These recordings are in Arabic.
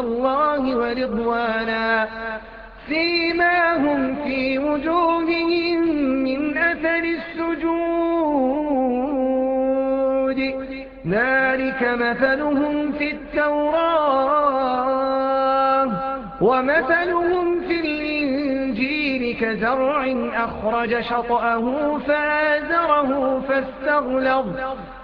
الله ورضوانا فيما هم في وجوههم من أثر السجود. ذلك مثلهم في التوراة ومثلهم في الإنجيل كزرع أخرج شطأه فآزره فاستغلظ.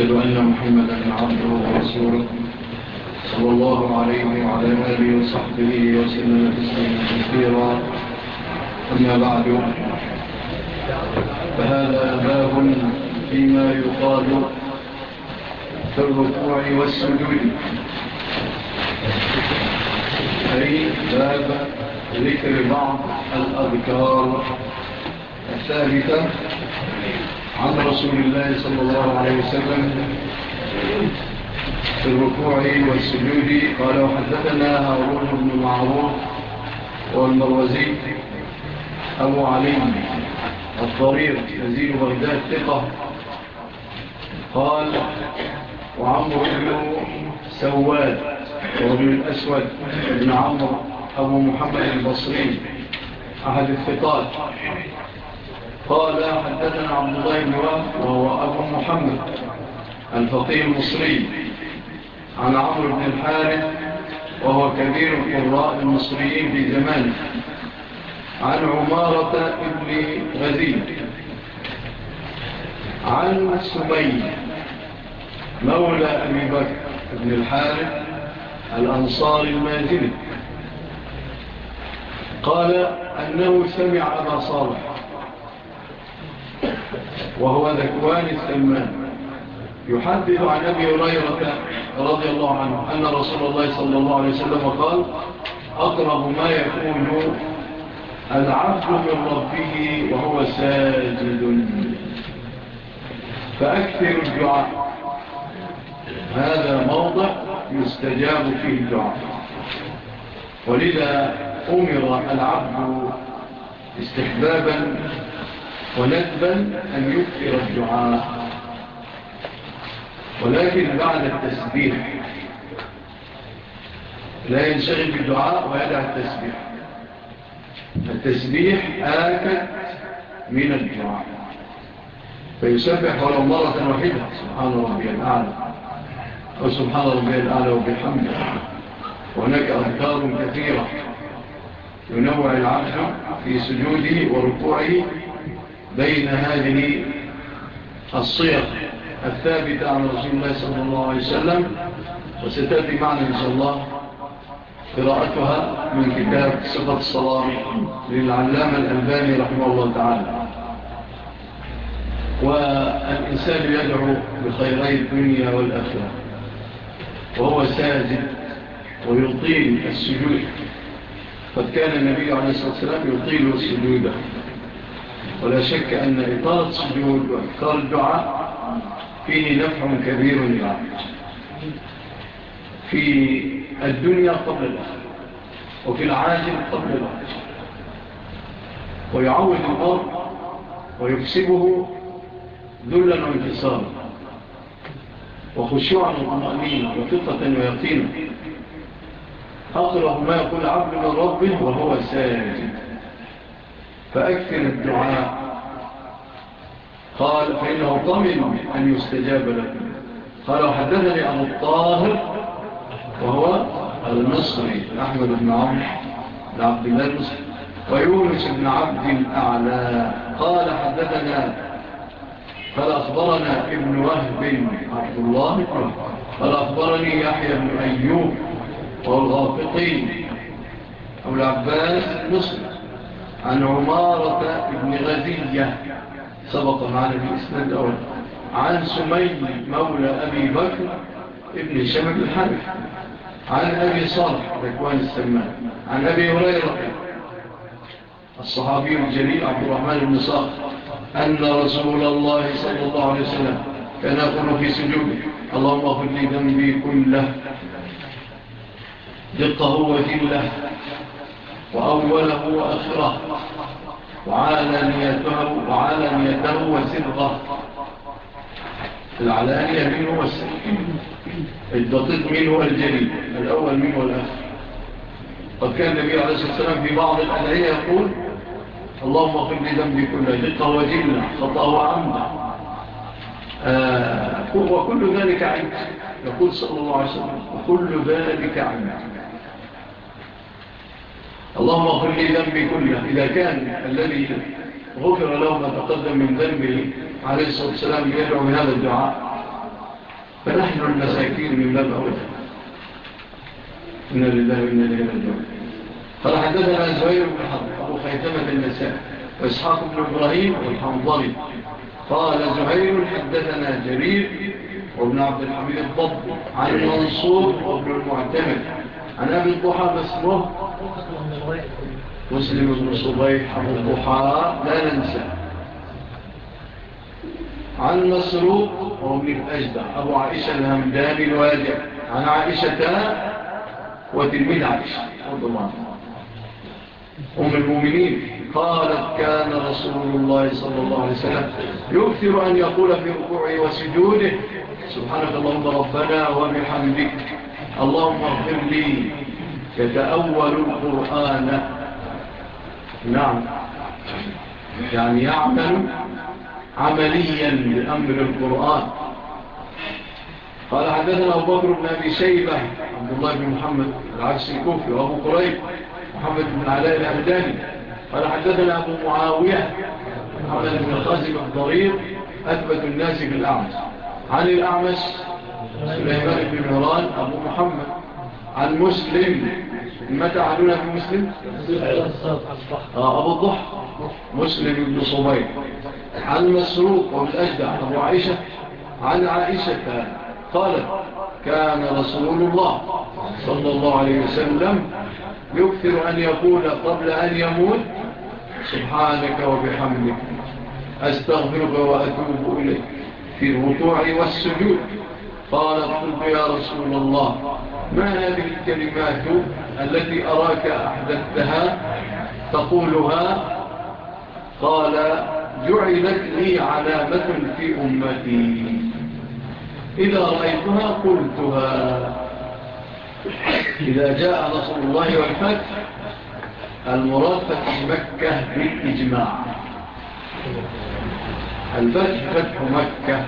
أشهد أن محمدا عبده ورسوله صلى الله عليه وعلى آله وصحبه وسلم تسليما كثيرا. أما بعد فهذا باب فيما يقال في الركوع والسجود. أي باب ذكر بعض الأذكار الثابتة. عن رسول الله صلى الله عليه وسلم في الركوع والسجود. قال وحدثنا هارون بن معروف والمروزي أبو علي الضرير نزيل بغداد ثقة. قال وعمر بن سواد وابن الأسود بن عمر أبو محمد البصري أحد الثقات. قال حدثنا عبد الله بن وهب وهو أبو محمد الفقيه المصري عن عمرو بن الحارث وهو كبير قراء المصريين في زمانه عن عمارة ابن غزيل عن سبي مولى أبي بكر ابن الحارث الأنصار المازلي قال أنه سمع أبا صالح وهو ذكوان السلمان يحدث عن أبي هريرة رضي الله عنه أن رسول الله صلى الله عليه وسلم قال أقرب ما يكون العبد من ربه وهو ساجد. فأكثر الدعاء. هذا موضع يستجاب فيه الدعاء. ولذا أمر العبد استحبابا وندبا أن يكثر الدعاء. ولكن بعد التسبيح. لا ينشغل بالدعاء ويدع التسبيح. التسبيح آكد من الدعاء. فيسبح ولو مرة واحدة. سبحان ربي الأعلى. وسبحان ربي الأعلى وبحمده. وهناك أذكار كثيرة. ينوع العبد في سجوده وركوعه بين هذه الصيغ الثابتة عن رسول الله صلى الله عليه وسلم وستأتي معنا إن شاء الله قراءتها من كتاب صفة الصلاة للعلامة الألباني رحمه الله تعالى. والإنسان يدعو بخيري الدنيا والأخرة وهو ساجد ويطيل السجود. قد كان النبي عليه الصلاة والسلام يطيل السجود. ولا شك أن إطارة سجود وإطار الدعاء فيه نفع كبير للعبد في الدنيا قبل الله وفي العاجل قبل الله ويعود الأرض ويكسبه ذلا وانتصارا. وخشوعا وطمأنينا وثقة ويقينا. أقرب ما يقول عبد من ربه وهو ساجد. فأكثر الدعاء. قال فإنه طمن أن يستجاب لكم قال وحدثني أبو الطاهر وهو المصري أحمد بن عمر لعبد الله المصري ويونس بن عبد الأعلى. قال حدثنا قال أخبرنا ابن وهب عبد الله قال أخبرني يحيى بن أيوب والغافقين أبو العباس مصري. عن عمارة بن غزية سبق معنا بإسناد الأول عن سمي مولى أبي بكر ابن شمك الحرف عن أبي صالح ركوان السمان عن أبي هريرة الصحابي الجليل عبد الرحمن بن صالح أن رسول الله صلى الله عليه وسلم كان أقول في سجوده اللهم أخذ لي ذنبي كله دقه وذله. وأوله وأخره. وعالميته, وعالميته وسرغه العلانية منه والسرغ الدقيق منه والجليل الأول منه والآخر قد كان النبي عليه الصلاة والسلام في بعض الأدعية يقول اللهم اغفر لذنبي كله دقة وجلة خطأ وعمده. آه، وكل ذلك عند يقول صلى الله عليه وسلم وكل ذلك عند. اللهم اغفر لي ذنبي كله إذا كان الذي غفر له ما تقدم من ذنبه عليه الصلاة والسلام يدعو بهذا الدعاء. فنحن المساكين من باب أولا إنا لله وإنا إليه راجعون. قال حدثنا زهير بن حرب أبو خيثمة النساء وإسحاق بن إبراهيم والحنظري قال زهير حدثنا جرير وابن عبد الحميد الضب عن منصور وابن المعتمد. عن أبي الضحى باسمه مسلم بن صبيح أبو الضحى لا ننسى. عن مسروق رمي الأجدع أبو عائشة الهمدان الواجع. عن عائشة وتلميذ عائشة أم المؤمنين. قالت كان رسول الله صلى الله عليه وسلم يكثر أن يقول في ركوعه وسجوده سبحانك اللهم ربنا وبحمدك اللهم اغفر لي يتأول القرآن. نعم. يعني يعمل عمليا بأمر القرآن. قال حدثنا أبو بكر بن أبي شيبة عبد الله بن محمد العرس الكوفي وأبو قريب محمد بن علاء الأمداني قال حدثنا أبو معاوية محمد بن خازم الضرير أثبت الناس بالأعمس عن الأعمس سليمان بن مران أبو محمد. عن مسلم ما تعالون عن مسلم أبو الضحى. مسلم بن صبيح. عن مسروق والأجدع أبو عائشة. عن عائشة قالت كان رسول الله صلى الله عليه وسلم يكثر أن يقول قبل أن يموت سبحانك وبحمدك أستغفرك وأتوب إليك في الوطوع والسجود. قالت قلت يا رسول الله ما هذه الكلمات التي أراك أحدثتها؟ تقولها قال جعلت لي علامة في أمتي. إذا رأيتها قلتها. إذا جاء نصر الله والفتح المراد فتح مكة بالإجماع. الفتح فتح مكة.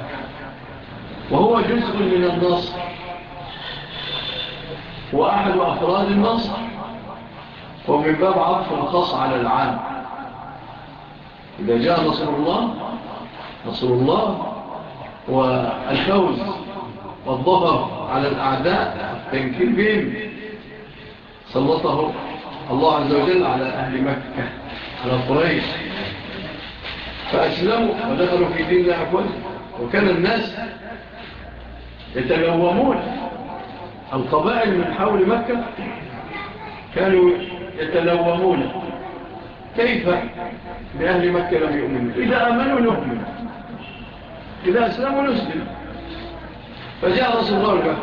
وهو جزء من النصر. وأحد أفراد النصر ومن باب عطف الخاص على العام. إذا جاء نصر الله نصر الله والفوز والضفر على الأعداء تنكر بهم. سلطه الله عز وجل على أهل مكة على قريش. فأسلموا ودخلوا في دين الله وكان الناس يتلومون. القبائل من حول مكة كانوا يتلومون كيف بأهل مكة لم يؤمنوا؟ إذا أمنوا نؤمن إذا أسلموا نسلم. فجاء رسول الله البحر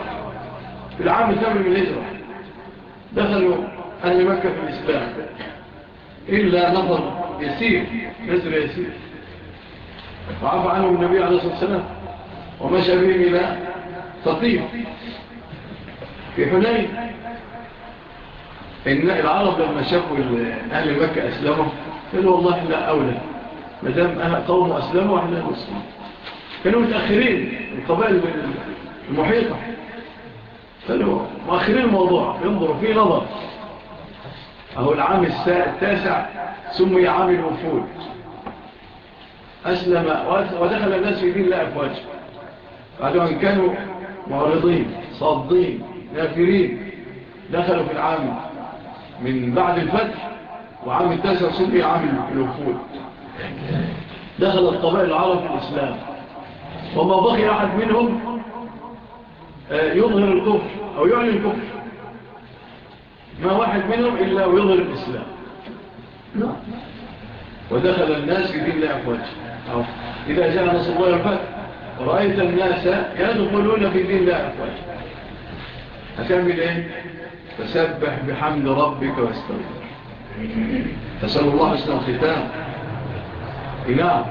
في العام الثامن من الهجرة. دخلوا أهل مكة في الإسلام. إلا نظر يسير نظر يسير. وعفى عنه النبي عليه الصلاة والسلام ومشى بهم إلى تطيب. في حنين. إن العرب لما شافوا أهل مكة أسلموا قالوا والله إحنا أولى. مدام قوم أسلموا إحنا مسلمين كانوا متأخرين القبائل المحيطة. قالوا مؤخرين الموضوع ينظروا فيه نظر. أهو العام التاسع سمي عام الوفود. أسلم ودخل الناس في دين الله أفواج بعد أن كانوا معرضين صادين نافرين. دخلوا في العام من بعد الفتح وعام التاسع صبري عام الوفود. دخل الطبائع العرب الإسلام. وما بقي أحد منهم آه، يظهر الكفر أو يعلن الكفر. ما واحد منهم إلا ويظهر الإسلام. ودخل الناس في دين الله أفواج. إذا جاء نصر الله الفتح رأيت الناس يدخلون في دين الله أفواج. هتعمل إيه؟ فسبح بحمد ربك واستغفر. فسأل الله حسن الختام. نعم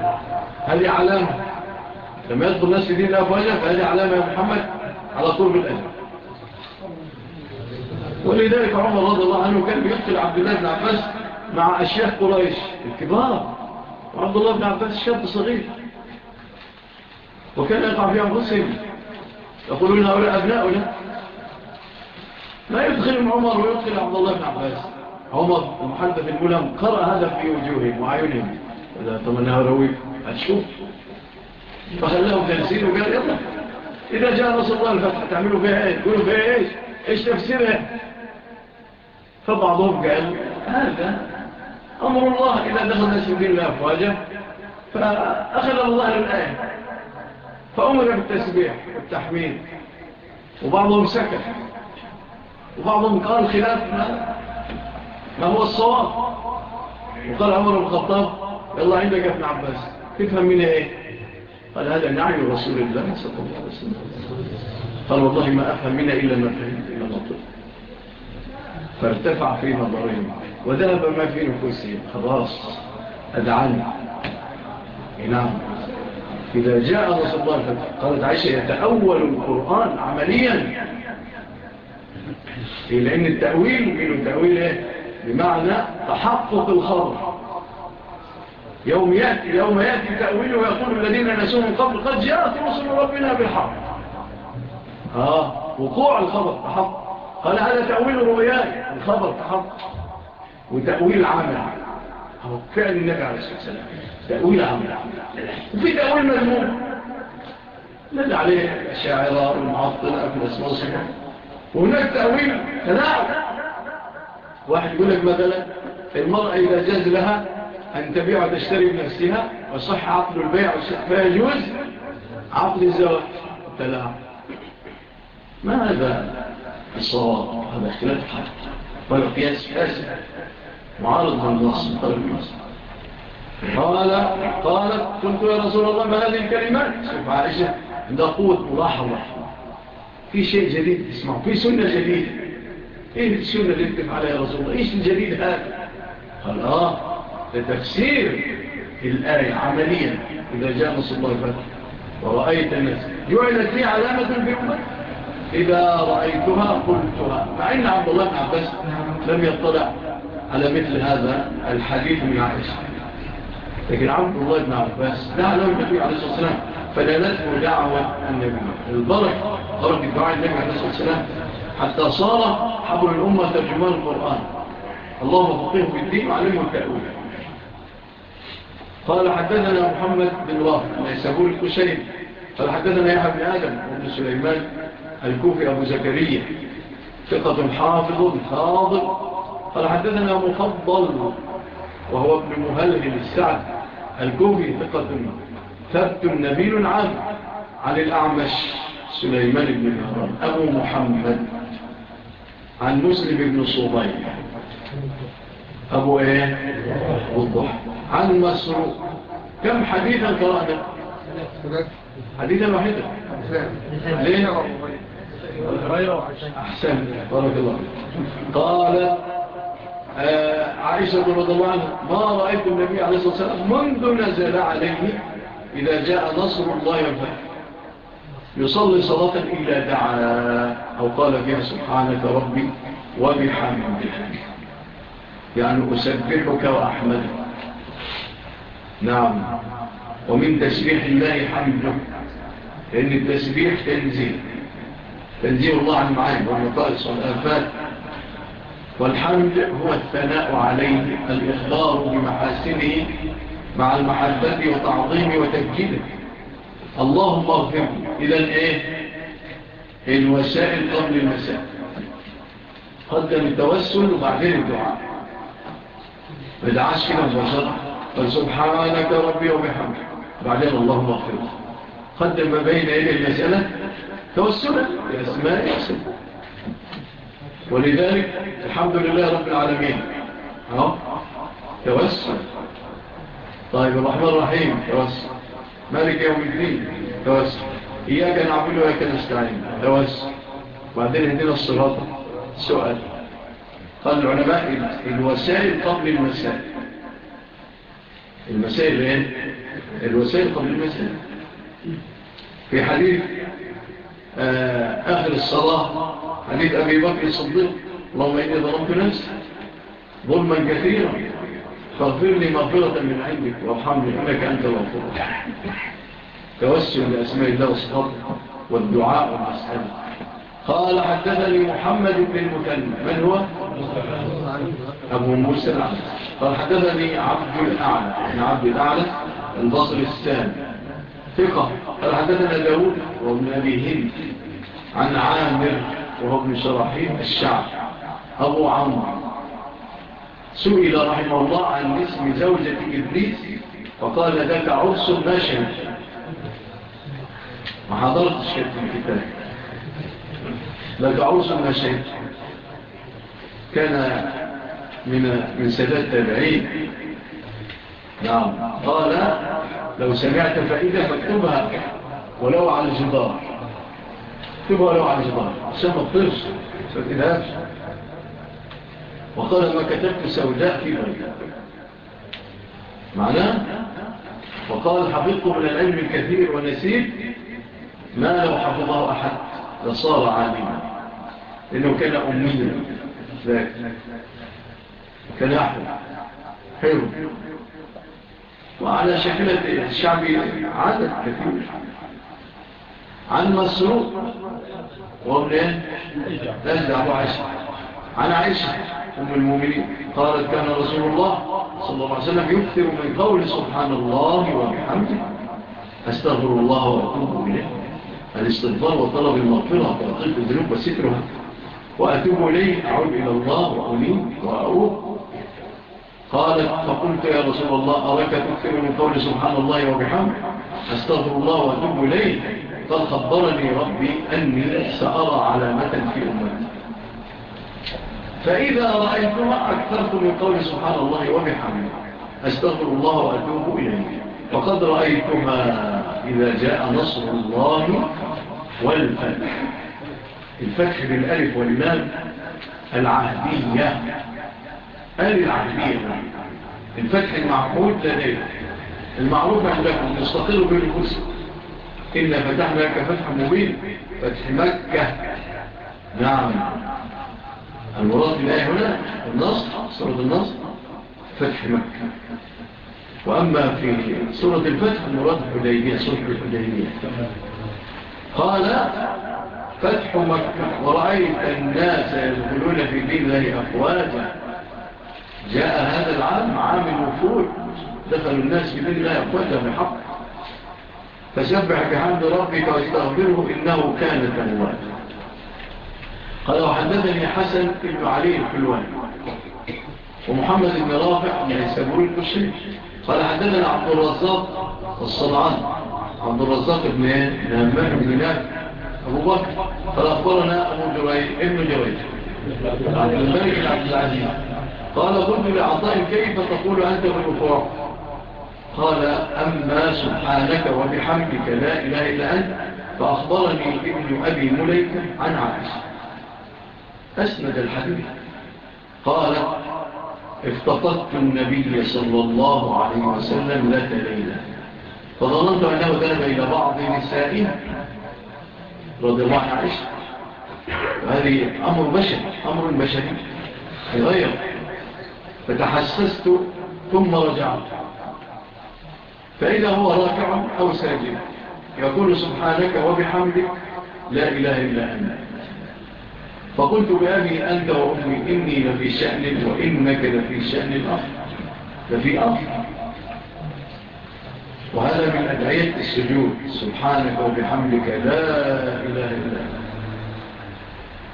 هذه علامة. لما يدخل الناس في دين الله فهذه علامة يا محمد على طول بالأجل ولذلك عمر رضي الله عنه كان بيدخل عبد الله بن عباس مع أشياخ قريش الكبار. وعبد الله بن عباس شاب صغير. وكان يقع في أنفسهم. يقولون هؤلاء أبناؤنا. لا يدخل عمر ويدخل عبد الله بن عباس. عمر المحدث الملهم قرأ هذا في وجوههم وعيونهم هذا أنا هرويك أشوف. فخلاهم تنسين وقال يلا إذا جاء رسول الله الفتح تعملوا فيها إيه تقولوا فيها إيش؟ إيش تفسيرها؟ فبعضهم قال هذا أمر الله. إذا دخل الناس في الله فواجة فأخذ الله الآية. فأمر بالتسبيح والتحميد. وبعضهم سكت. وبعضهم قال خلاف. ما هو الصواب؟ وقال عمر الخطاب يلا عندك ابن عباس تفهم منها إيه؟ قال هذا نعي رسول الله صلى الله عليه وسلم. قال والله ما أفهم منها إلا ما فهمت إلا ما فارتفع في نظرهم وذهب ما في نفسه خلاص أدعان نعم إذا جاء رسول الله قالت عائشة يتأول القرآن عملياً. لأن التأويل يجيله تأويل إيه؟ بمعنى تحقق الخبر. يوم يأتي يوم يأتي تأويله ويقول الذين نسوهم من قبل قد جاءت رسل ربنا بالحق. آه وقوع الخبر تحقق. قال هذا تأويل رؤياي الخبر تحقق. وتأويل عمل. هو فعل النبي عليه الصلاة والسلام. تأويل عمل. وفي تأويل مذموم. الذي عليه الشاعرة والمعطلة في الأسماء وهناك تأويل تلاعب واحد يقول لك مثلا المرأة إذا جاز لها أن تبيع وتشتري بنفسها وصح عقد البيع فيجوز عقد الزواج. تلاعب ما هذا الصواب. هذا اختلاف حق. ولا قياس فاسد. معارض من النص قال قالت كنت يا رسول الله ما هذه الكلمات. سوف عائشة عند قوة ملاحظة. في شيء جديد تسمعه في سنة جديدة. إيه السنة اللي أنت فعلها يا رسول الله؟ إيش الجديد هذا؟ قال آه لتفسير الآية عمليا إذا جاء نصر الله الفتح ورأيت الناس. يعلت لي علامة بأمك إذا رأيتها قلتها. مع أن عبد الله بن عباس لم يطلع على مثل هذا الحديث من عائشة. لكن عبد الله بن عباس دعا له النبي عليه الصلاة والسلام فدلته دعوة النبي. البركة. ضرب دفاع النبي عليه الصلاة والسلام حتى صار حبر الأمة ترجمان القرآن. اللهم فقيه في الدين وعلمه التأويل. قال حدثنا محمد بن واحد ويسابور الكسين قال حدثنا يحيى بن آدم ابن سليمان الكوفي أبو زكريا. ثقة حافظ حاضر. قال حدثنا مفضل وهو ابن مهلهل السعد. الكوفي ثقة ثبت نبيل عام. عن الأعمش. سليمان بن مهران أبو محمد عن مسلم بن صبي أبو إيه؟ والضح عن مسروق. كم حديثا قرأنا حديثا واحدة. ليه؟ أحسن. بارك الله قال آه، عائشة رضي الله عنها ما رأيت النبي عليه الصلاة والسلام منذ نزل عليه إذا جاء نصر الله يبهر يصلي صلاة إلا دعا أو قال فيها سبحانك ربي وبحمدك. يعني أسبحك وأحمدك. نعم. ومن تسبيح الله حمد لأن التسبيح تنزيل. تنزيل الله عن معاني والمطالص والآفات والحمد هو الثناء عليه الإخبار بمحاسنه مع المحبة وتعظيم وتبجيله. اللهم اغفر. إذن إيه؟ الوسائل قبل المساء. قدم التوسل وبعدين الدعاء. بدعاش كده مباشرة فسبحانك ربي وبحمد بعدين اللهم اغفر. قدم ما بين إيه المسألة. توسلا. بأسماء يحسن ولذلك الحمد لله رب العالمين. ها توسل. طيب الرحمن الرحيم. توسل. مالك يوم الدين توسل إياك نعبد وإياك نستعين توسل وبعدين هدينا الصراط سؤال. قال العلماء الوسائل قبل الوسائل المسائل إيه الوسائل قبل المسائل في حديث آه، آخر الصلاة حديث أبي بكر الصديق. اللهم إني ضربت نفسي ظلما كثيرا. فاغفر لي مغفرة من عندك وارحمني إنك أنت الغفور توسل لأسماء الله وصفاته والدعاء والمسألة قال حدثني محمد بن المثنى من هو؟ أبو موسى الأعلى. قال حدثني عبد الأعلى عن عبد الأعلى البصر الثاني. ثقة. قال حدثنا داود وابن أبي هند عن عامر وابن شرحيم الشعب أبو عمر سئل رحمه الله عن اسم زوجة إبليس وقال ذاك عرس نشر ما حضرت شكت الكتاب ذاك عرس نشر كان من من سادات تابعين نعم. قال لو سمعت فائدة فاكتبها ولو على الجدار. اكتبها ولو على الجدار. سمى الطرس فتذهبش وقال ما كتبت سوداء في بريد معناه؟ وقال حفظت من العلم الكثير ونسيت ما لو حفظه أحد لصار عالما. لأنه كان أميا. ذاك. كان أحد. حلو وعلى شكلة الشعب عدد كثير. عن مسروق. وابن نجد أبو عشر عن عشر أم المؤمنين؟ قالت كان رسول الله صلى الله عليه وسلم يكثر من قول سبحان الله وبحمده. أستغفر الله وأتوب إليه. الاستغفار وطلب المغفرة وطلب الذنوب وسترها. وأتوب إليه أعود إلى الله وأمين وأعود. قالت فقلت يا رسول الله أراك تكثر من قول سبحان الله وبحمده؟ أستغفر الله وأتوب إليه. قال خبرني ربي أني سأرى علامة في أمتي. فإذا رأيتما أكثرتم من قول سبحان الله وبحمده. أستغفر الله وأتوب إليه. فقد رأيتما إذا جاء نصر الله والفتح. الفتح بالألف والمام العهدية. آل العهدية. الفتح المعقول لديه المعروف عندكم مستقل بالقدس إن فتحنا لك فتح مبين فتح مكة. نعم. المراد بالآية هنا النصر سورة النصر فتح مكة. وأما في سورة الفتح المراد الحديبية سورة الحديبية. قال فتح مكة ورأيت الناس يدخلون في دين الله أفواجا. جاء هذا العام عام الوفود. دخل الناس في دين الله أفواجا بحق فسبح بحمد ربك واستغفره إنه كان تنواجا قال وحدثني حسن بن علي الحلواني ومحمد بن رافع من يسابقون الكشري قال حدثنا عبد الرزاق والصلعان عبد الرزاق بن همام بن نافع أبو بكر. قال أخبرنا أبو جريج ابن جريج. عبد الملك بن عبد العزيز. قال قلت لعطاء كيف تقول أنت بالكفار قال أما سبحانك وبحمدك لا إله إلا أنت فأخبرني ابن أبي مليك عن عائشة. أسند الحديث. قال افتقدت النبي صلى الله عليه وسلم ذات ليلة. فظننت أنه ذهب إلى بعض نسائنا. رضي الله عن عائشة وهذه أمر بشري أمر بشري. غير. فتحسست ثم رجعت. فإذا هو راكع أو ساجد يقول سبحانك وبحمدك لا إله إلا أنت. فقلت بأبي أنت وأمي إني لفي شأن وإنك لفي شأن الأخر لفي آخر وهذا من أدعية السجود. سبحانك وبحمدك لا إله إلا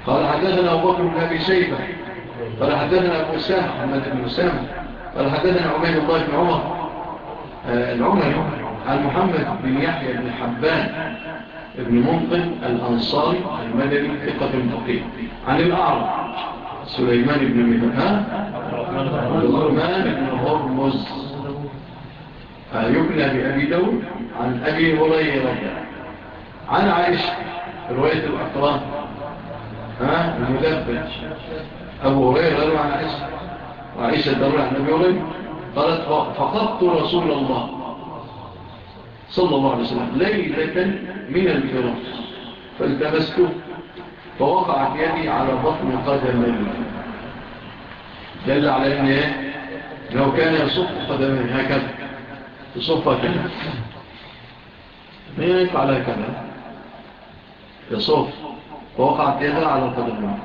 قال حدثنا أبو بكر بن أبي شيبة. قال حدثنا أبو سامة حمد بن سامة قال حدثنا عبيد الله بن عمر. آه، العمر عن محمد بن يحيى بن حبان. ابن منطق الأنصاري المدني ثقة المقيم عن الأعرض سليمان بن مدهان غرمان بن هرمز. يبنى بأبي دول عن أبي هريرة. عن عائشة رواية الأقران المدفج أبو هريرة عن عائشة وعائشة دولة عن أبي هريرة قالت فقدت رسول الله. صلى الله عليه وسلم ليلة من الفراق فالتمسته فوقعت يدي على بطن قدمي. دل على أنه لو كان يصف قدمه هكذا يصفها هكذا مين يفعل هكذا يصف فوقعت يدها على قدمي.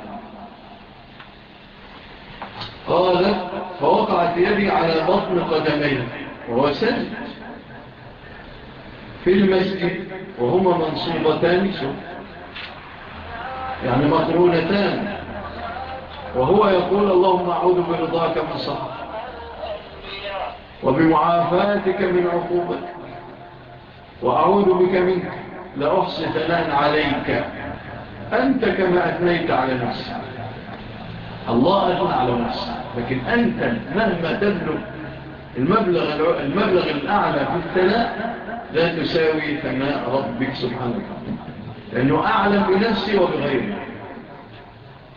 قال فوقعت يدي على بطن قدمين وسلت في المسجد وهما منصوبتان يعني مقرونتان وهو يقول اللهم أعوذ برضاك من صحر وبمعافاتك من عقوبتك وأعوذ بك منك لأحصي ثنان عليك أنت كما أثنيت على نفسك الله أثنى على نفسك لكن أنت مهما تبلغ المبلغ, المبلغ الأعلى في الثناء لا تساوي ثناء ربك سبحانه وتعالى لأنه أعلم بنفسي وبغيري.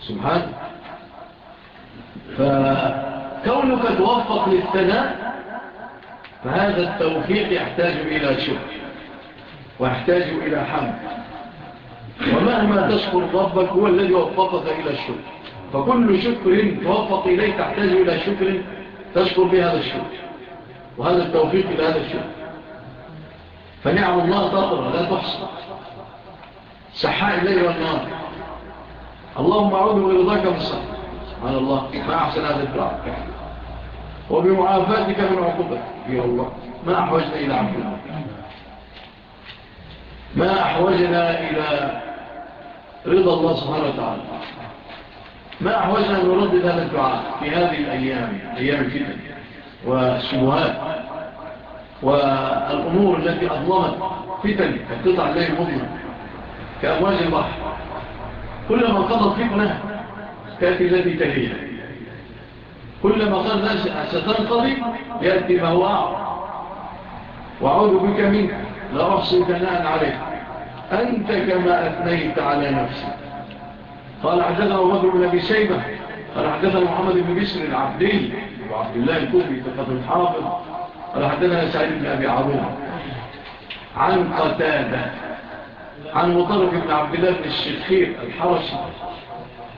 سبحانه فكونك توفق للثناء فهذا التوفيق يحتاج إلى شكر ويحتاج إلى حمد. ومهما تشكر ربك هو الذي وفقك إلى الشكر. فكل شكر توفق إليك تحتاج إلى شكر تشكر بهذا الشكر. وهذا التوفيق إلى هذا الشكر. فنعم الله تطر لا تحصى. سحاء الليل والنهار. اللهم أعوذ برضاك من السحر سبحان الله. ما أحسن هذا الدعاء وبمعافاتك من عقوبتك. يا الله. ما أحوجنا إلى عقوبتك. ما أحوجنا إلى رضا الله سبحانه وتعالى. ما أحوجنا أن نردد هذا الدعاء في هذه الأيام. أيام الفتن وسموهات. والأمور التي أظلمت فتن القطع الليل المظلم كأمواج البحر كلما قضت فتنة تأتي التي تهيئة كلما قال ستنقضي يأتي ما هو وأعوذ بك منك لا أحصي ثناء عليك. أنت كما أثنيت على نفسك. قال حدثنا أبو بن أبي شيبة قال حدثنا محمد بن بسر العبدي وعبد الله الكوفي فقد الحافظ قال حدثنا سعيد بن أبي عروة عن قتادة عن مطرف بن عبد الله بن الشخير الحرشي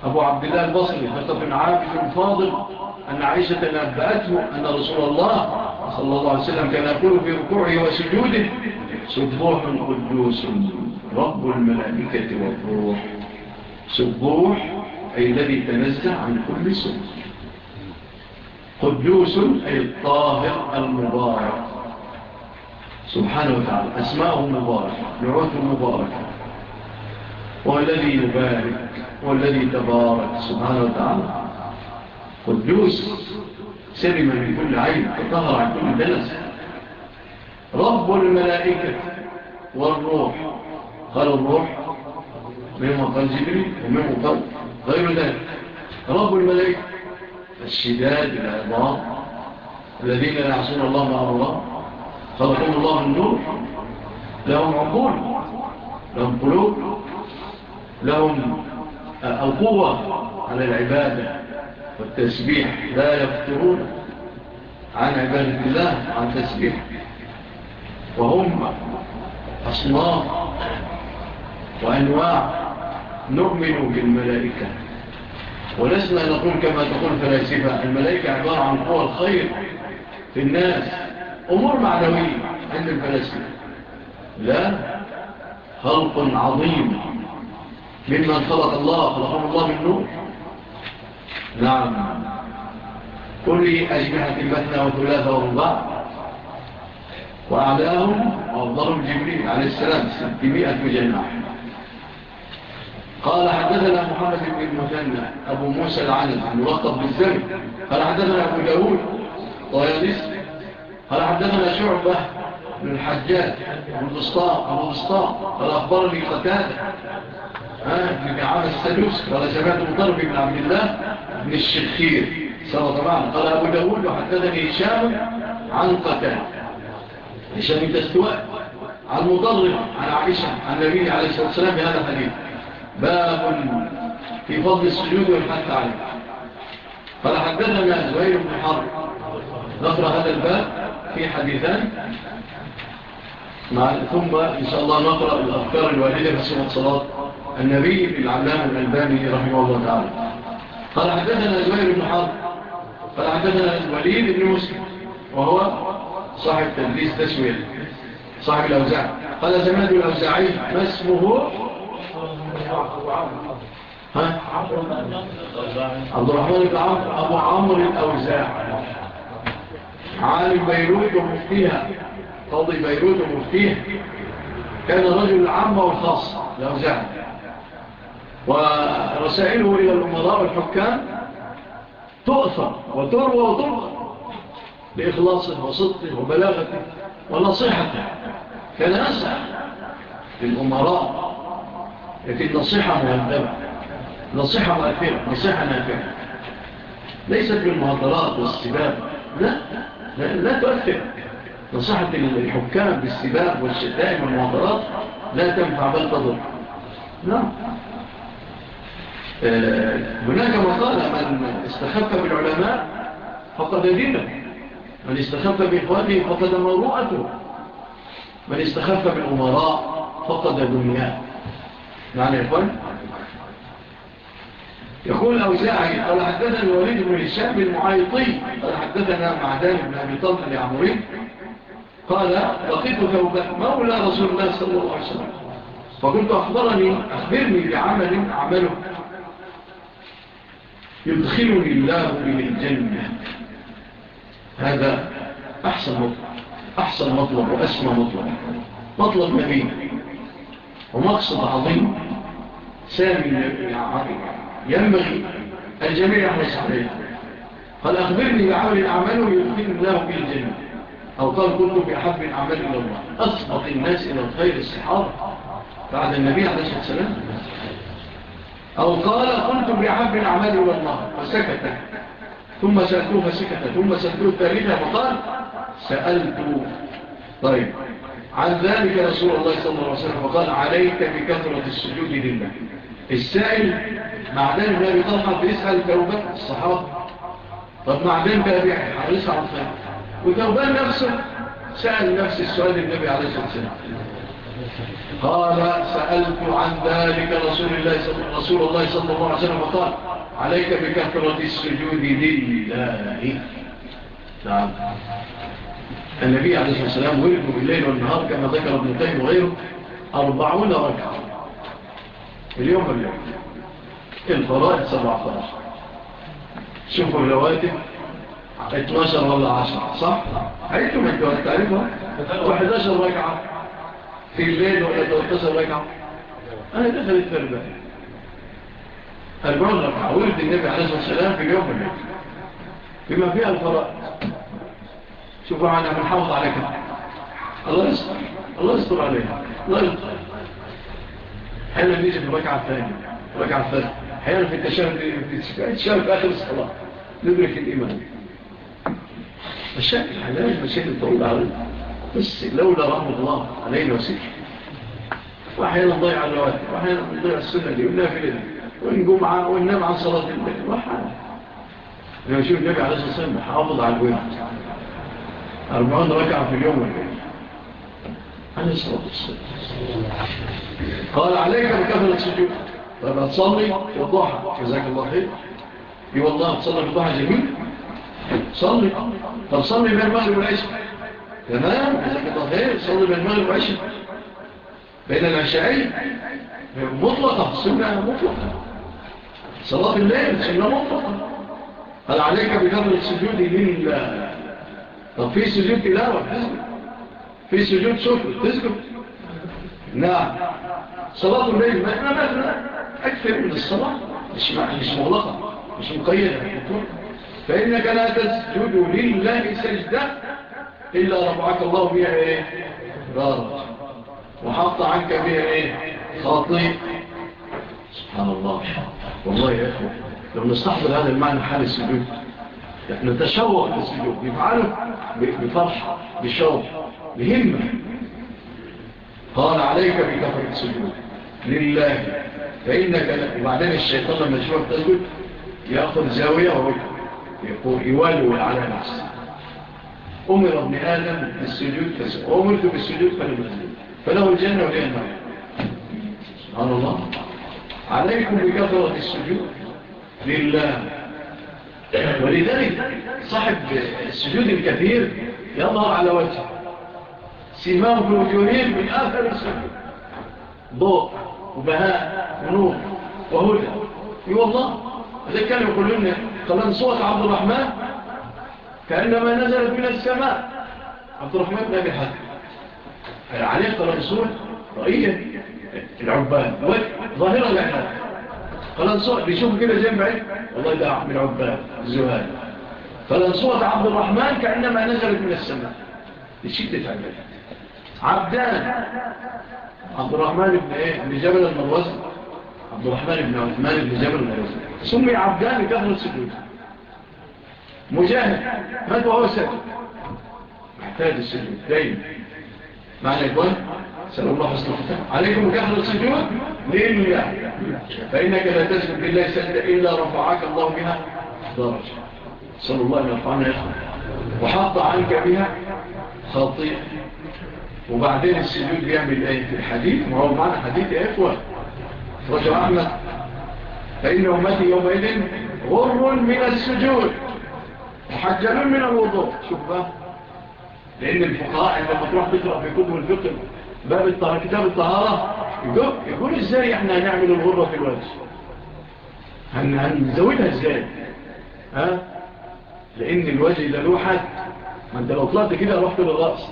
أبو عبد الله البصري حتى بن عابد فاضل أن عائشة نبهته أن رسول الله صلى الله عليه وسلم كان يقول في ركوعه وسجوده سبوح قدوس رب الملائكة والروح. سبوح أي الذي تنزع عن كل سبوح. قدوس أي الطاهر المبارك. سبحانه وتعالى أسماءه مبارك نعوث مبارك والذي يبارك والذي تبارك سبحانه وتعالى. قدوس سلم من كل عين تطهر عن كل دلس رب الملائكة والروح. قال الروح من مقال جبري ومن مقال غير ذلك. رب الملائكة الشداد العظام الذين لا يعصون الله مع الله خلقهم الله النور لهم عقول لهم قلوب لهم آه، القوة على العبادة والتسبيح. لا يفترون عن عبادة الله عن تسبيح وهم أصناف وأنواع نؤمن بالملائكة. ولسنا نقول كما تقول فلاسفة الملائكة عبارة عن قوى الخير في الناس أمور معنوية عند الفلاسفة لا خلق عظيم ممن خلق الله خلق الله من نور؟ نعم. كل أجمعة المثنى وثلاثة ورباع وأعلاهم وأفضلهم جبريل عليه السلام ستمائة جناح. قال حدثنا محمد بن المثنى أبو موسى العلم عن وقف بالزمن قال حدثنا أبو داود طياليس قال حدثنا شعبة من الحجاج أبو البسطاق أبو البسطاق قال أخبرني قتادة بن عام السلوس قال سمعت مطرب بن عبد الله بن الشخير. سنة طبعا قال أبو داود وحدثني هشام عن قتادة. هشام تستوى عن مضرب عن عائشة عن النبي عليه الصلاة والسلام بهذا الحديث. باب في فضل السجود والحث عليه. قال حدثنا زهير بن حرب. نظر هذا الباب في حديثان. مع ثم إن شاء الله نقرأ الأفكار الواردة في سورة صلاة النبي بالعلام الألباني رحمه الله تعالى. قال حدثنا زهير بن حرب. قال حدثنا الوليد بن مسلم. وهو صاحب تدريس تسويل صاحب الأوزاع. قال سماد الأوزاعي ما اسمه؟ الله عبد الرحمن بن عمرو أبو عمرو الأوزاع عالم بيروت ومفتيها قاضي بيروت ومفتيها كان رجل العامة والخاصة الأوزاع ورسائله إلى الأمراء والحكام تؤثر وتروى وتلقى بإخلاصه وصدقه وبلاغته ونصيحته كان أسعى للأمراء لكن نصيحة مهذبة. نصيحة مؤثرة نصيحة نافعة. ليست بالمهدرات والسباب. لا. لا, لا تؤثر. نصيحة الحكام بالسباب والشتائم والمهدرات لا تنفع بل تضر. نعم. آه، هناك مقالة من استخف بالعلماء فقد دينه من استخف بإخوانه فقد مروءته. من استخف بالأمراء فقد دنياه. معنى يقول يقول أوزاعي قال حدثنا الوليد بن هشام المعايطي قال حدثنا معدان بن أبي طلق العمري قال لقيت ثوبة مولى رسول الله صلى الله عليه وسلم فقلت أخبرني أخبرني بعمل عمله يدخلني الله إلى الجنة. هذا أحسن مطلب أحسن مطلب وأسمى مطلب. مطلب نبي ومقصد عظيم. سامي بن عمرو ينبغي الجميع يحرص عليه قال أخبرني بعمل أعمله ويؤمن الله في الجنة. أو قال كله بأحب الأعمال إلى الله. أصبق الناس إلى الخير الصحابة بعد النبي عليه الصلاة والسلام. أو قال كنت بأحب الأعمال إلى الله. فسكت. ثم سألتوه فسكت. ثم سألتوه التاريخ فقال سألت طيب. عن ذلك رسول الله صلى الله عليه وسلم وقال عليك بكثرة السجود لله. السائل معدان بن أبي طلحة بيسأل توبان الصحابة. طب مع ذلك أبي حريص على الخير وتوبان نفسه. سأل نفس السؤال النبي عليه الصلاة والسلام. قال سألت عن ذلك رسول الله صلى, رسول الله صلى الله عليه وسلم وقال عليك بكثرة السجود لله. نعم. النبي عليه الصلاة والسلام ولدوا بالليل والنهار كما ذكر ابن تيم وغيره أربعون ركعة اليوم واليوم الفرائض سبع فرائض. شوفوا الرواتب 12 ولا 10 صح؟ عيتم أنتوا تعرفها؟ 11 ركعة في الليل ولا 13 ركعة. أنا دخلت في أربعون ركعة. ولد النبي عليه الصلاة والسلام في اليوم اليوم بما فيها الفرائض. شوفوا معنا بنحافظ على كده الله يستر الله يستر علينا الله يستر أحيانا بيجي في الركعه الثانية الركعه الثالثه أحيانا في التشهد التشهد في اخر الصلاه ندرك الايمان مشاكل حلال مشاكل طويله علينا بس لولا رحمة الله علينا وسيله واحيانا نضيع الرواتب واحيانا نضيع السنة دي والنافله دي والجمعه وننام عن صلاة الليل وحنا لما النبي عليه الصلاة والسلام حافظ على الوقت 40 ركعة في اليوم والليل عليه الصلاة والسلام. قال عليك بكفل السجود. طيب هتصلي في جزاك الله خير. إي والله هتصلي الضحى جميل. صلي. طب صلي بين المغرب والعشاء. تمام. جزاك الله خير. صلي بين المغرب والعشاء. بين العشاءين. مطلقة. صلاة مطلقة. صلاة الليل صلاة مطلقة. قال عليك بكفل السجود لله. طب في سجود تلاوة تسجد في سجود سفر تسجد نعم صلاة الليل ما إحنا ما إحنا أكثر من الصلاة مش مش مغلقة مش مقيدة فإنك لا تسجد لله سجدة إلا رفعك الله بها إيه غلط وحط عنك بها إيه خاطئ سبحان الله والله يا أخوة لو نستحضر هذا المعنى حال السجود نتشوق للسجود نفعله بفرحة بشوق بهمة. قال عليك بكفر السجود. لله. فإنك وبعدين الشيطان لما يشوف تسجد يأخذ زاوية ويقول يولو على نفسه. أمر ابن آدم بالسجود فسجد أمرت بالسجود فلم يسجد فله الجنة وليه النار سبحان الله. عليكم بكثرة السجود. لله. ولذلك صاحب السجود الكثير يظهر على وجهه. سمام في وجوههم من آخر السجود. ضوء وبهاء ونور وهدى. أي والله إذا يقول يقولون قلن صوت عبد الرحمن كأنما نزلت من السماء. عبد الرحمن بن أبي حاتم. الرسول قلن رئيا العبان ظاهرة العبان فالانصوح بيشوف كده جمع إيه؟ والله ده أحمد عباد زهاد فالانصوح عبد الرحمن كأنما نزلت من السماء. لشدة عباد عبدان. عبد الرحمن بن إيه؟ بن جبل المروز عبد الرحمن بن عثمان بن جبل المروز سمي عبدان لكثرة السجود. مجاهد. مات وهو محتاج السجود. دايما معنى يا سلام الله حسن. عليكم كحل السجود لله. فإنك لا تسجد بالله سجد إلا رفعك الله بها درجة. صلى الله أن يرفعنا وحط عنك بها خطيئة. وبعدين السجود بيعمل إيه؟ في الحديث. وهو معنا حديث يا اخوه رجل أحمد. فان أمتي يومئذ غر من السجود. محجلون من الوضوء. شوف بقى. لأن الفقهاء لما تروح تقرأ في كتب الفقه باب الطهارة. كتاب الطهارة. يقول, إزاي إحنا هنعمل الغرة في الوجه هنزودها إزاي؟ ها؟ لأن الوجه إذا له حد. ما أنت لو طلعت كده رحت للرأس.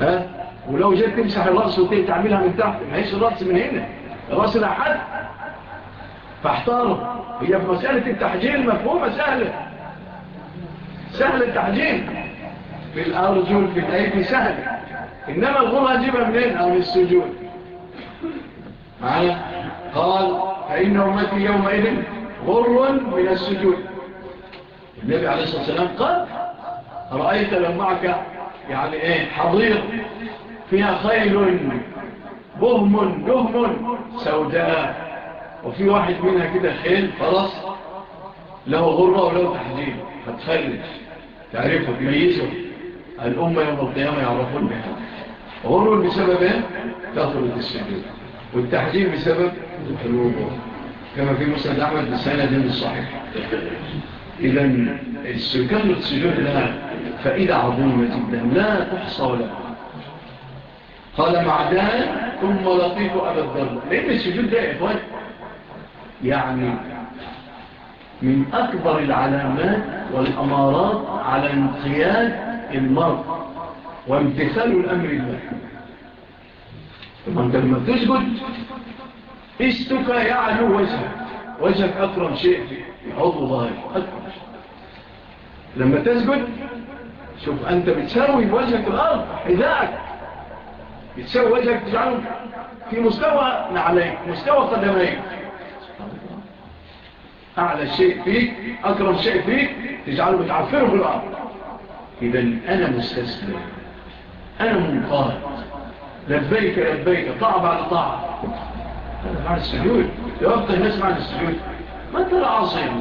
ها؟ ولو جيت تمسح الرأس وتعملها من تحت ما هيش الرأس من هنا. الرأس لا حد. فاحتاره هي في مسألة التحجيل مفهومة سهلة. سهل التحجيل. في الأرجل في الأيدي سهل. إنما الغرة أجيبها منين أو للسجود معنا قال فإن أمتي يومئذ غر من السجود. النبي عليه الصلاة والسلام قال رأيت لمعك يعني إيه حضير فيها خيل بهم بهم سوداء. وفي واحد منها كده خيل خلاص له غرة وله تحجيل هتخلج تعرفه تميزه الأمة يوم القيامة يعرفون بها غلو بسبب إيه؟ تأخذ السجود والتحذير بسبب الوضوء. كما في مسند أحمد بسند الصحيح إذا السكان والسجود لها فإذا عظيمة جدا لا تحصى لها قال معدان ثم لطيف أبا الضرب لأن السجود ده إخوان يعني من أكبر العلامات والأمارات على انقياد المرض وامتثال الأمر الله أنت لما تسجد استك يعلو وجهك. وجهك أكرم شيء عضو ظاهر أكرم لما تسجد شوف أنت بتساوي وجهك الأرض حذاءك. بتساوي وجهك تجعله في مستوى نعليك مستوى قدميك. أعلى شيء فيك أكرم شيء فيك تجعله بتعفره في الأرض. إذن أنا مستسلم أنا منقاد لبيك لبيك. طعب على طعب. عن السجود. يوقت الناس مع السجود. ما ترى عاصيا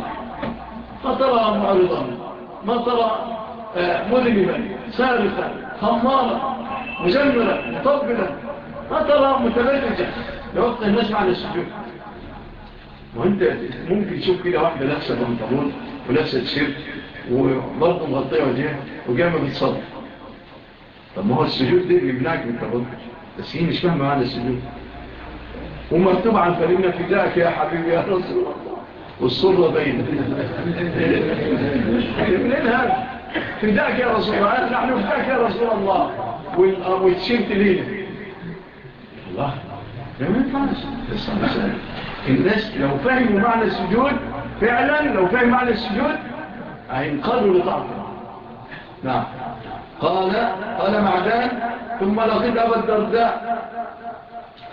ما ترى معرضا ما ترى آه، مذنبا سارقا خمارا مجملا مطبلا. ما ترى متبلجا يوقت الناس مع السجود. وأنت ممكن تشوف كده واحدة لابسة بنطلون ولابسة تشير وبرضه مغطية وجهة وجامة بتصدر طب ما هو السجود ده بيمنعك من تفضل بس هي مش فاهمة معنى السجود ومكتوب عن في فداك يا حبيبي يا رسول الله والصورة باينه منين هذا فداك يا رسول الله نحن فداك يا رسول الله وتشمت لينا الله لا ينفعش الناس لو فهموا معنى السجود فعلا لو فهموا معنى السجود هينقذوا لطعمه نعم قال قال معدان ثم لقيت أبا الدرداء.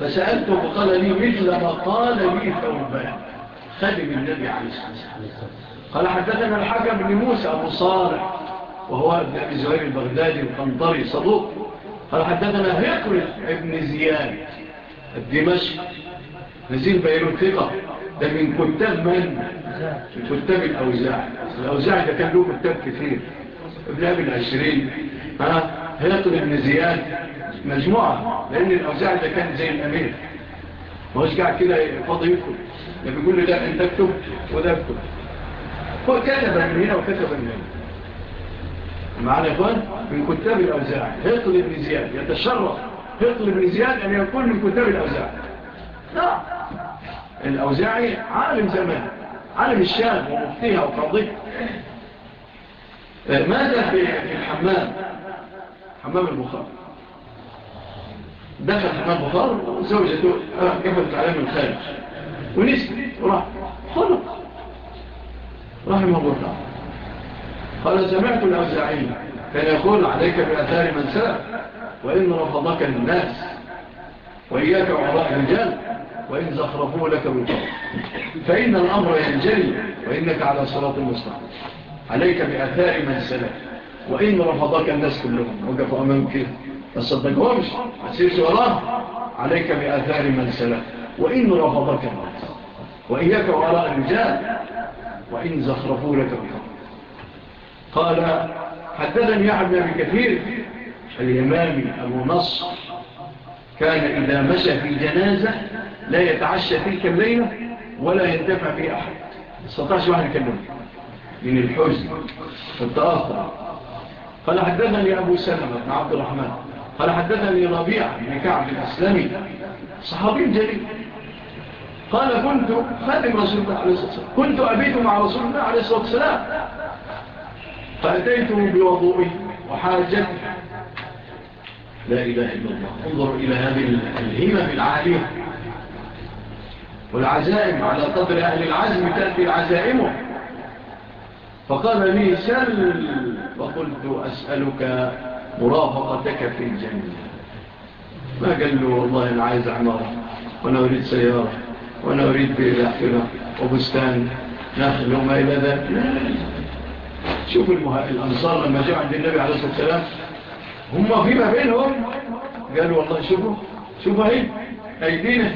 فسألته فقال لي مثل ما قال لي ثوبان خادم النبي عليه الصلاة والسلام. قال حدثنا الحكم بن موسى أبو صالح وهو ابن أبي زهير البغدادي القنطري صدوق. قال حدثنا هكر ابن زياد الدمشق نزيل بيرون ثقة. ده من كتاب من؟ من كتاب الأوزاع. الأوزاع ده كان له كتاب كثير. ابن ابن عشرين هلقل ابن زياد. مجموعة. لأن الأوزاع ده كان زي الأمير. مهوش قاعد كده فاضي يكتب ده بيقول له ده أنت اكتب وده اكتب. هو كتب من هنا وكتب من هنا. معنا إخوان؟ من كتاب الأوزاع. هلقل ابن زياد. يتشرف. هلقل ابن زياد أن يكون من كتاب الأوزاع. لا. الأوزاعي عالم زمان. عالم الشام ومفتيها وقضيها آه، ماذا في الحمام؟ حمام البخار. دخل حمام البخار زوجته آه، كفلت عليه من الخارج. ونسل وراح. خلق رحمه الله. تعالى قال سمعت الأوزاعي كان يقول عليك بأثار من سلف وإن رفضك الناس وإياك وعراء الرجال وإن زخرفوا لك بالقرب فإن الأمر ينجلي وإنك على صراط المستقبل عليك بأثار من سلك وإن رفضك الناس كلهم. وقفوا أمامك. ما تصدقهمش ما تسيرش وراه عليك بأثار من سلك وإن رفضك الناس. وإياك وراء الرجال. وإن زخرفوا لك بحق قال حدثني أبي بكثير اليمامي أبو نصر كان إذا مشى في جنازة لا يتعشى تلك الليلة ولا ينتفع في أحد استطاعش واحد الكلمة من الحزن والتأثر قال حدثني أبو سلمة بن عبد الرحمن. قال حدثني ربيع بن كعب الأسلامي صحابي جليل. قال كنت خادم رسول الله عليه الصلاة والسلام. كنت أبيت مع رسول الله عليه الصلاة والسلام. فأتيته بوضوئه وحاجته لا إله إلا الله. انظر إلى هذه الهمم العالية. والعزائم على قدر أهل العزم تأتي عزائمه فقال لي سل. فقلت أسألك مرافقتك في الجنة. ما قال له والله أنا عايز عمارة وأنا أريد سيارة وأنا أريد بأحفرة وبستان. نخل وما إلى ذلك شوف الأنصار لما جاء عند النبي عليه الصلاة والسلام هم فيما بينهم؟ قالوا والله شوفوا شوفوا هي أيدينا.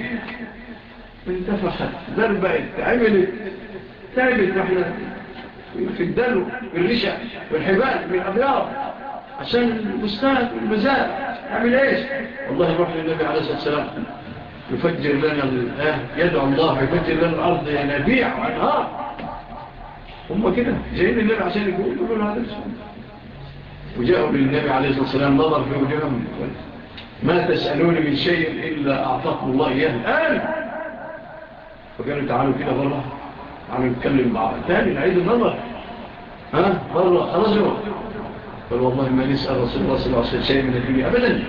انتفخت ذربت عملت تعبت نحن في الدلو في الرشا في الحبال في عشان المستهد والمزاد عمل إيش؟ والله روح للنبي عليه الصلاة والسلام يفجر لنا الآن يدعو الله يفجر لنا الأرض ينابيع وأنهار. هم كده جايين للنبي عشان يقولوا له هذا السلام وجاءوا للنبي عليه الصلاة والسلام نظر في وجههم ما تسألوني من شيء إلا أعطاكم الله إياه الآن. فقالوا تعالوا كده بره عم يتكلم مع تاني العيد النظر ها مرة خلاص يروح قال والله ما نسأل رسول الله صلى الله عليه وسلم من الدنيا أبدا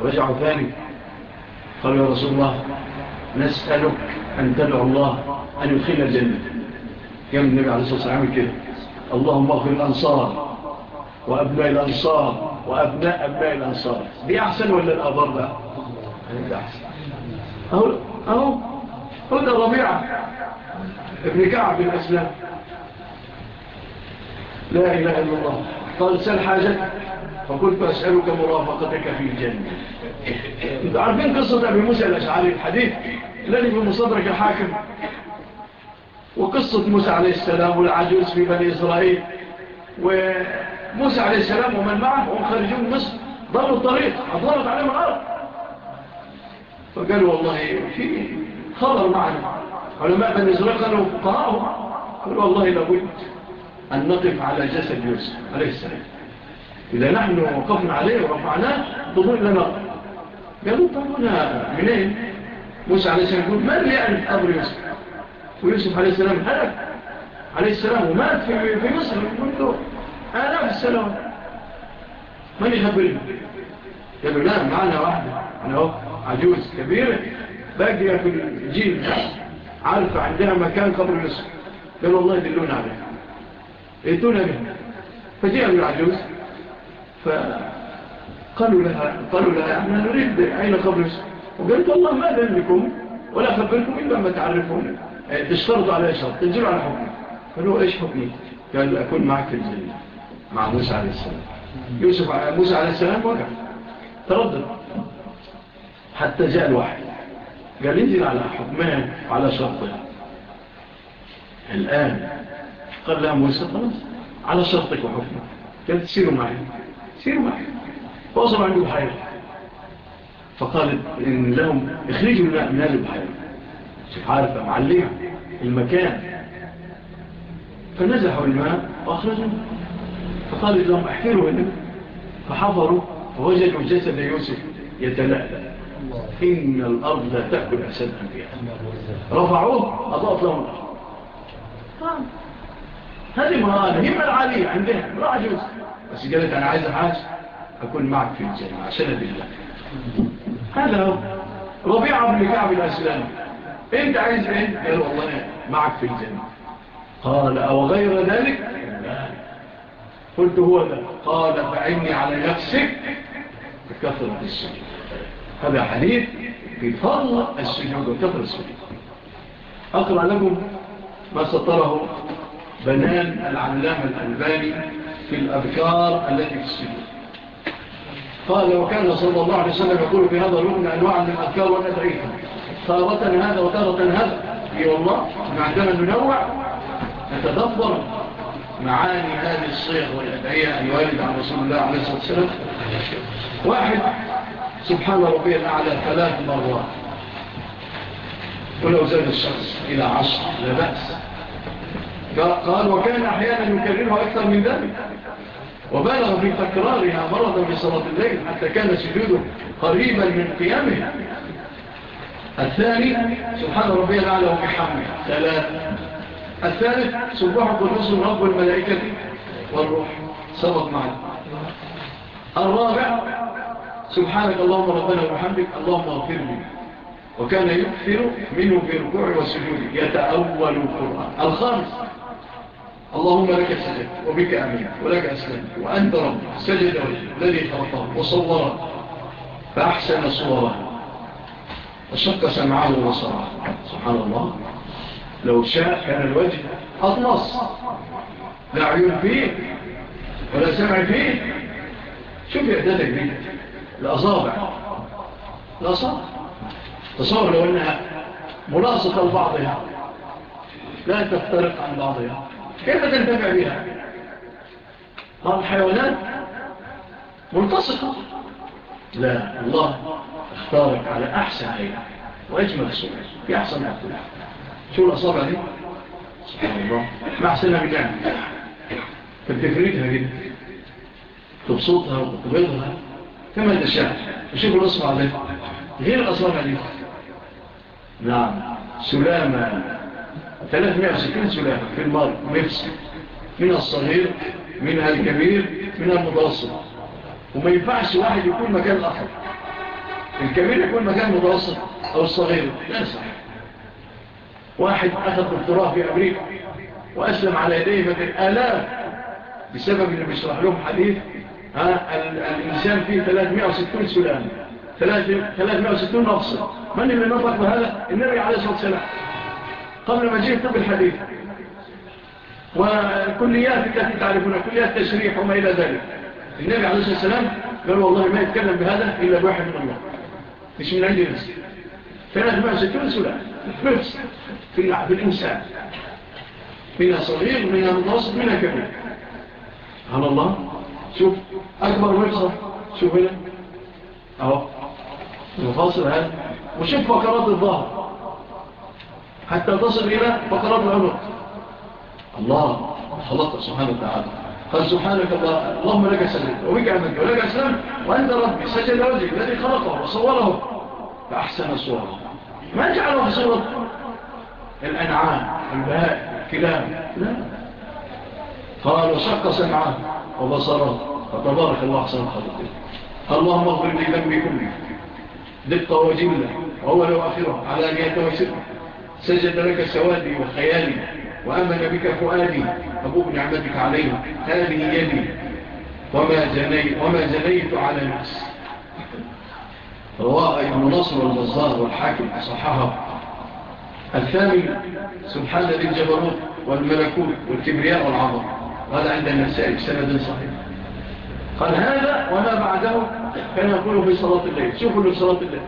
رجعوا ثاني قال يا رسول الله نسألك أن تدعو الله أن يخل الجنة كم النبي عليه الصلاة والسلام كده اللهم أخذ الأنصار وأبناء الأنصار وأبناء أبناء الأنصار دي أحسن ولا الأبر بقى دي أحسن أهو أهو هدى ربيعة ابن كعب الأسلام. لا إله إلا الله. قال سأل حاجة؟ فقلت أسألك مرافقتك في الجنة. انت عارفين قصة أبي موسى الأشعاري الحديث؟ الذي في مصدرك الحاكم. وقصة موسى عليه السلام والعجوز في بني إسرائيل. وموسى عليه السلام ومن معه هم خارجون مصر ضلوا الطريق أضلت عليهم الأرض. فقالوا والله في خضر معنا. علماء بني إسرائيل كانوا فقهاهم قالوا والله لابد أن نقف على جسد يوسف عليه السلام. إذا نحن وقفنا عليه ورفعناه تظن لنا. قالوا طبنا منين موسى عليه السلام يقول من يعرف قبر يوسف ويوسف عليه السلام هلك. عليه السلام ومات في مصر. يقول له آلاف السلام. من يخبرني قالوا لا معنا واحدة أنا عجوز كبيرة باقي في الجيل عارف عندنا مكان قبر مصر قال والله يدلون عليه. يدلون به. فجاء العجوز فقالوا لها قالوا لها إحنا نريد أين قبر مصر وقالت والله ما ذنبكم ولا خبركم إلا ما تعرفون. تشترضوا على شرط تنزلوا على حكم. قالوا إيش حكمي؟ قال أكون معك في الجنة. مع موسى عليه السلام. يوسف موسى عليه السلام وقع. تردد. حتى جاء الوحي. قال انزل على حكمها وعلى شرطها الآن قال لها موسى خلاص. على شرطك وحكمك. قالت سيروا معي. سيروا معي. فأصروا عند بحيرة فقالت إن لهم اخرجوا الماء من هذه البحيرة. شوف عارفة معلمة المكان. فنزحوا الماء وأخرجوا. فقالت لهم احفروا هنا. فحفروا فوجدوا جسد يوسف يتلألأ. إن الأرض لا تأكل أسد أنبياء رفعوه أضغط لهم الأرض. هذه مهانة هم العالية عندها لا عجوز. بس قالت أنا عايز حاج أكون معك في الجنة عشان بالله هذا هو. ربيع بن كعب الأسلام أنت عايز إيه؟ قالوا والله معك في الجنة قال أو غير ذلك؟ قلت هو ده قال فعني على نفسك بكثرة السجن هذا حديث في السجود وكثر السجود. أقرأ لكم ما سطره بنان العلام الألباني في الأذكار التي في السجود. قال وكان صلى الله عليه وسلم يقول في هذا الركن أنواع من الأذكار والأدعية تارة هذا وتارة هذا. أي والله عندما ننوع نتدبر معاني هذه الصيغ والأدعية الوالد عن رسول الله عليه الصلاة والسلام. واحد سبحان ربي الأعلى ثلاث مرات. ولو زاد الشخص إلى عشر لا بأس. قال وكان أحيانا يكررها أكثر من ذلك. وبالغ في تكرارها مرضا صلاة الليل حتى كان سجوده قريبا من قيامه. الثاني سبحان ربي الأعلى ومحمد ثلاث. الثالث سبح قدس رب الملائكة والروح. صمت معنا الرابع سبحانك اللهم ربنا وبحمدك اللهم اغفر لي. وكان يكثر منه في ركوع وسجود يتأول القرآن. الخامس. اللهم لك سجد وبك أمين ولك أسلام وأنت رب. سجد الذي خلطه وصوره. فأحسن صوره. وشق سمعه وصره سبحان الله لو شاء كان الوجه أطلص لا عيون فيه ولا سمع فيه. شوف إعدادك بيه. الأصابع الأصابع تصور لو أنها ملاصقة لبعضها. لا تفترق عن بعضها. كيف تنتبع بها؟ الحيوانات ملتصقة. لا الله اختارك على أحسن هيئة وأجمل صورة في أحسن أكل شو الأصابع دي؟ سبحان الله. ما أحسنها بجانب فبتفريدها جدا تبسطها وتقبلها. كما تشاء وشوف الأصبع عليه غير الأصبع عليه نعم سلامة 360 سلامة في المرض مفسد من الصغير منها الكبير منها المتوسط وما ينفعش واحد يكون مكان الأخر الكبير يكون مكان متوسط أو الصغير لا صح واحد أخذ دكتوراه في أمريكا وأسلم على يديه من الآلاف بسبب أنه بيشرح لهم حديث الإنسان فيه 360 سلام 360 مفصل من اللي نطق بهذا النبي عليه الصلاة والسلام. قبل ما جئت بالحديث وكليات التي تعرفونها كليات تشريح وما إلى ذلك. النبي عليه الصلاة والسلام قال والله ما يتكلم بهذا إلا بواحد من الله. مش من عندي نفسي 360 سلام. حفظ في الإنسان. منها صغير منها متوسط منها كبير سبحان الله. شوف. أكبر مفصل شوف هنا أهو المفاصل هذا وشوف فقرات الظهر حتى تصل إلى فقرات العنق الله خلقت سبحانه وتعالى قال سبحانك الله اللهم لك سجد وبك عملك ولك أسلم وأنت ربي سجد وجهك الذي خلقه وصوره فأحسن صوره ما جعله في صورة الأنعام البهائم الكلام لا قال وشق سمعه وبصره فتبارك الله أحسن الخلقين اللهم اغفر لي ذنبي كله. دقة وجملة أول وآخرة على نية وسرة سجد لك سوادي وخيالي وأمن بك فؤادي. أبوك نعمتك عليها هذه يدي. وما جنيت, وما جنيت على نفسي رواه ابن نصر والمزار والحاكم صحها الثامن سبحان ذي الجبروت والملكوت والكبرياء والعظم. قال عند سائل سند صحيح. قال هذا وما بعده كان يقول في صلاة الليل. شوفوا اللي في صلاة الليل.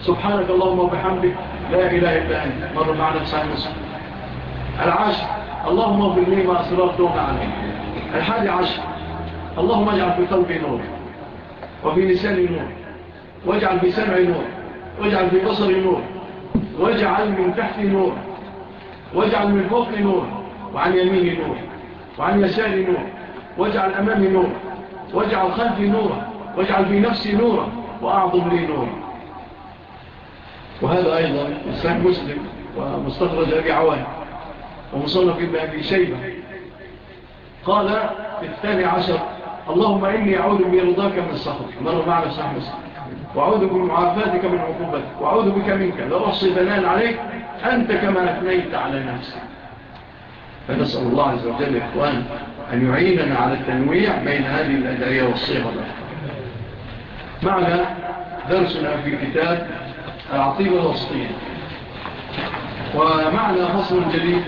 سبحانك اللهم وبحمدك. لا إله إلا أنت. مر معنا بسعين وسعين العاشر. اللهم اغفر لي ما أسرار دون عليك الحادي عشر. اللهم اجعل في قلبي نور وفي لساني نور. واجعل في سمعي نور. واجعل في بصري نور. واجعل من تحتي نور. واجعل من فوقي نور. وعن يميني نور. وعن يساري نور. واجعل أمامي نور. واجعل خلفي نورا واجعل في نفسي نورا وأعظم لي نورا. وهذا أيضا إسلام مسلم ومستخرج أبي عوان ومصنف ابن أبي شيبة. قال في الثاني عشر اللهم إني أعوذ برضاك من السخط مر معنا مسلم. وأعوذ بمعافاتك من عقوبتك. وأعوذ بك منك. لو أحصي بنان عليك أنت كما أثنيت على نفسك. فنسأل الله عز وجل يا إخوان أن يعيننا على التنويع بين هذه الأدعية والصيغة معنا درسنا في كتاب العطيب الوسطية. ومعنا فصل جديد